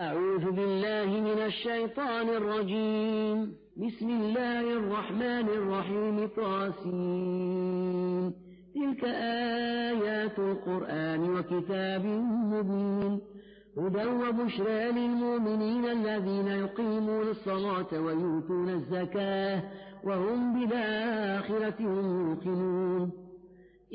أعوذ بالله من الشيطان الرجيم. بسم الله الرحمن الرحيم. طاسين. تلك آيات القرآن وكتاب مبين. هدى وبشرى للمؤمنين الذين يقيمون الصلاة ويؤتون الزكاة وهم بالآخرة هم يوقنون.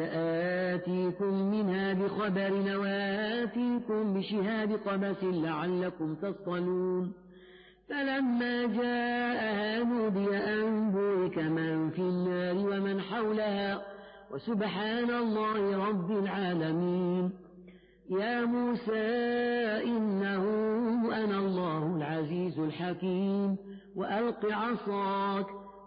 سآتيكم منها بخبر وآتيكم بشهاب قبس لعلكم تصطلون. فلما جاءها نودي أن بورك من في النار ومن حولها وسبحان الله رب العالمين. يا موسى إنه أنا الله العزيز الحكيم. وألق عصاك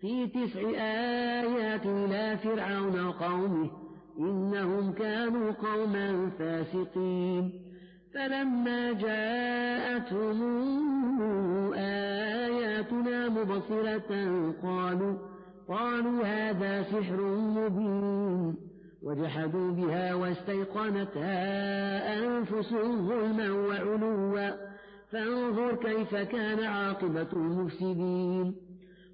في تسع آيات إلى فرعون وقومه إنهم كانوا قوما فاسقين. فلما جاءتهم آياتنا مبصرة قالوا قالوا هذا سحر مبين. وجحدوا بها واستيقنتها أنفسهم ظلما وعلوا. فانظر كيف كان عاقبة المفسدين.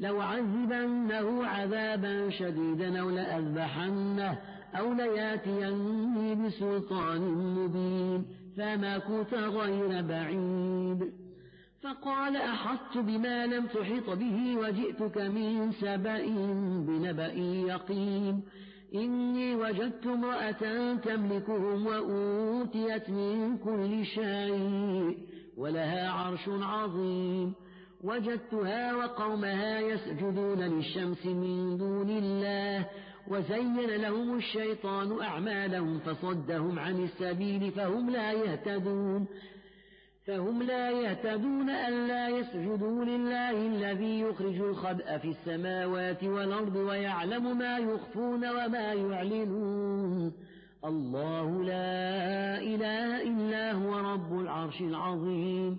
لو عذبنه عذابا شديدا أو لأذبحنه أو لياتيني بسلطان مبين فما كنت غير بعيد فقال أحطت بما لم تحط به وجئتك من سبأ بنبأ يقين إني وجدت امرأة تملكهم وأوتيت من كل شيء ولها عرش عظيم وجدتها وقومها يسجدون للشمس من دون الله وزين لهم الشيطان أعمالهم فصدهم عن السبيل فهم لا يهتدون. فهم لا يهتدون ألا يسجدوا لله الذي يخرج الخبأ في السماوات والأرض ويعلم ما يخفون وما يعلنون. الله لا إله إلا هو رب العرش العظيم.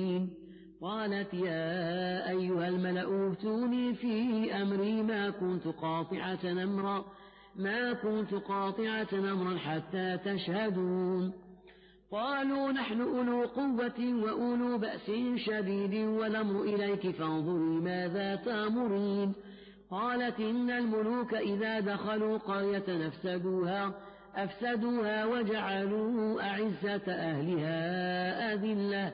قالت يا أيها الملأ اوتوني في أمري ما كنت قاطعة أمرا ما كنت قاطعة أمرا حتى تشهدون. قالوا نحن أولو قوة وأولو بأس شديد والأمر إليك فانظري ماذا تأمرين. قالت إن الملوك إذا دخلوا قرية أفسدوها أفسدوها وجعلوا أعزة أهلها أذلة.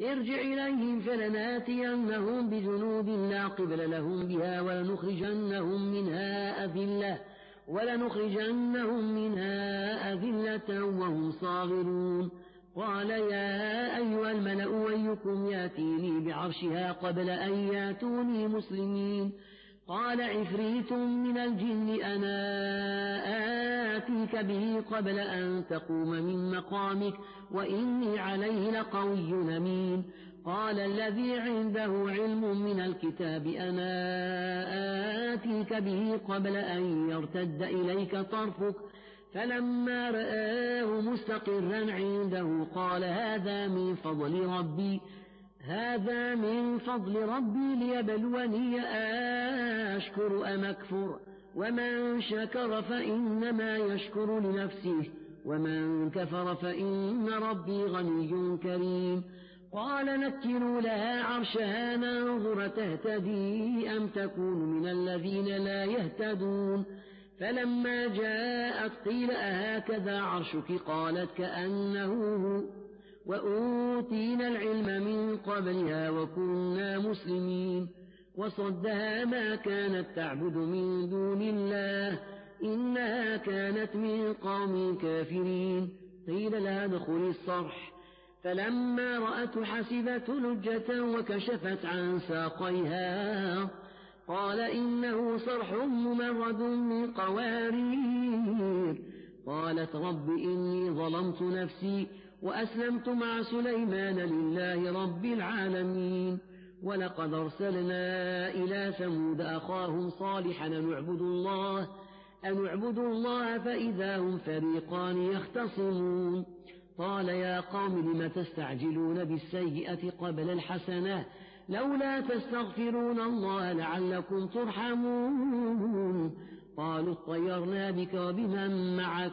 ارجع إليهم فلناتينهم بجنود لا قبل لهم بها ولنخرجنهم منها أذلة ولنخرجنهم منها أذلة وهم صاغرون. قال يا أيها الملأ أيكم ياتيني بعرشها قبل أن ياتوني مسلمين. قال عفريت من الجن أنا آتيك به قبل أن تقوم من مقامك وإني عليه لقوي أمين. قال الذي عنده علم من الكتاب أنا آتيك به قبل أن يرتد إليك طرفك. فلما رآه مستقرا عنده قال هذا من فضل ربي. هذا من فضل ربي ليبلوني أشكر أم أكفر؟ ومن شكر فإنما يشكر لنفسه ومن كفر فإن ربي غني كريم. قال نكروا لها عرشها ننظر تهتدي أم تكون من الذين لا يهتدون؟ فلما جاءت قيل أهكذا عرشك؟ قالت كأنه هو وأوتينا العلم من قبلها وكنا مسلمين وصدها ما كانت تعبد من دون الله إنها كانت من قوم كافرين. قيل لها ادخل الصرح. فلما رأته حسبته لجة وكشفت عن ساقيها. قال إنه صرح ممرد من قوارير. قالت رب إني ظلمت نفسي وأسلمت مع سليمان لله رب العالمين. ولقد أرسلنا إلى ثمود أخاهم صالحا أن اعبدوا الله أن اعبدوا الله فإذا هم فريقان يختصمون. قال يا قوم لم تستعجلون بالسيئة قبل الحسنة؟ لولا تستغفرون الله لعلكم ترحمون. قالوا اطيرنا بك وبمن معك؟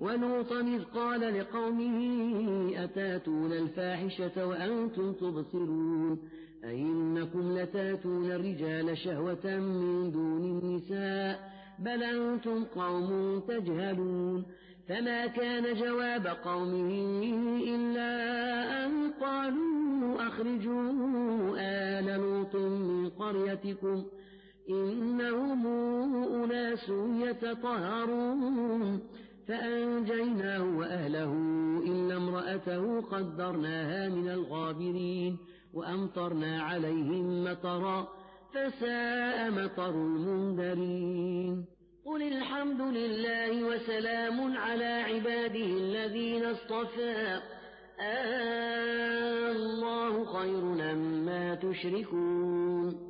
ولوطا إذ قال لقومه أتاتون الفاحشة وأنتم تبصرون؟ أئنكم لتاتون الرجال شهوة من دون النساء بل أنتم قوم تجهلون. فما كان جواب قومه إلا أن قالوا أخرجوا آل لوط من قريتكم إنهم أناس يتطهرون. فأنجيناه وأهله إلا امرأته قدرناها من الغابرين وأمطرنا عليهم مطرا فساء مطر المنذرين. قل الحمد لله وسلام على عباده الذين اصطفى. آه الله خير أما تشركون.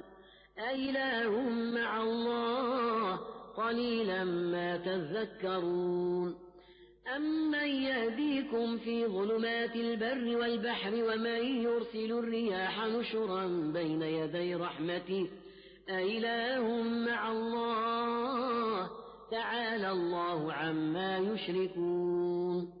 أإله مع الله قليلا ما تذكرون أمن يهديكم في ظلمات البر والبحر ومن يرسل الرياح نشرا بين يدي رحمته أإله مع الله تعالى الله عما يشركون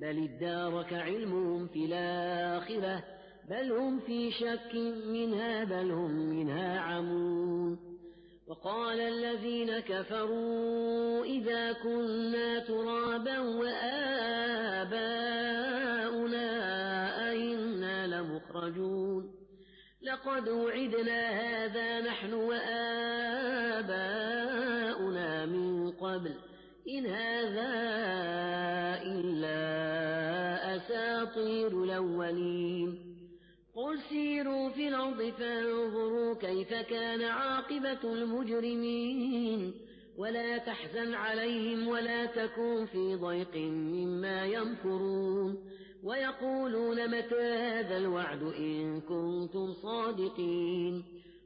بل ادارك علمهم في الآخرة بل هم في شك منها بل هم منها عمون. وقال الذين كفروا إذا كنا ترابا وآباؤنا أئنا لمخرجون. لقد وعدنا هذا نحن وآباؤنا من قبل إن هذا إلا أساطير الأولين قل سيروا في الأرض فانظروا كيف كان عاقبة المجرمين ولا تحزن عليهم ولا تكن في ضيق مما يمكرون ويقولون متى هذا الوعد إن كنتم صادقين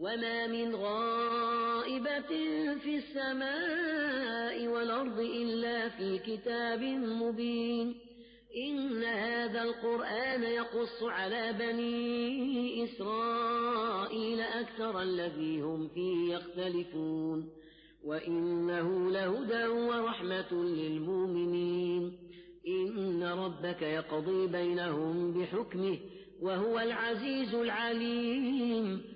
وما من غائبة في السماء والأرض إلا في كتاب مبين إن هذا القرآن يقص على بني إسرائيل أكثر الذي هم فيه يختلفون وإنه لهدى ورحمة للمؤمنين إن ربك يقضي بينهم بحكمه وهو العزيز العليم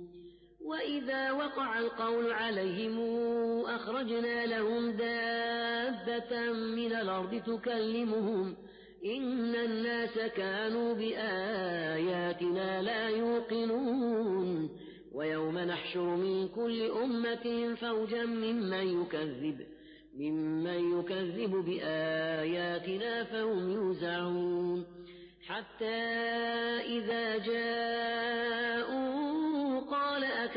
وإذا وقع القول عليهم أخرجنا لهم دابة من الأرض تكلمهم إن الناس كانوا بآياتنا لا يوقنون ويوم نحشر من كل أمة فوجا ممن يكذب ممن يكذب بآياتنا فهم يوزعون حتى إذا جاءوا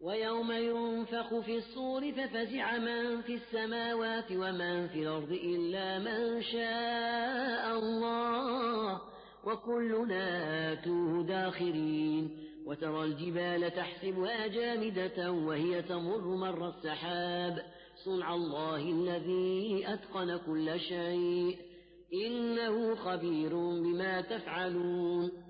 ويوم ينفخ في الصور ففزع من في السماوات ومن في الأرض إلا من شاء الله وكلنا آتوه داخرين وترى الجبال تحسبها جامدة وهي تمر مر السحاب صنع الله الذي أتقن كل شيء إنه خبير بما تفعلون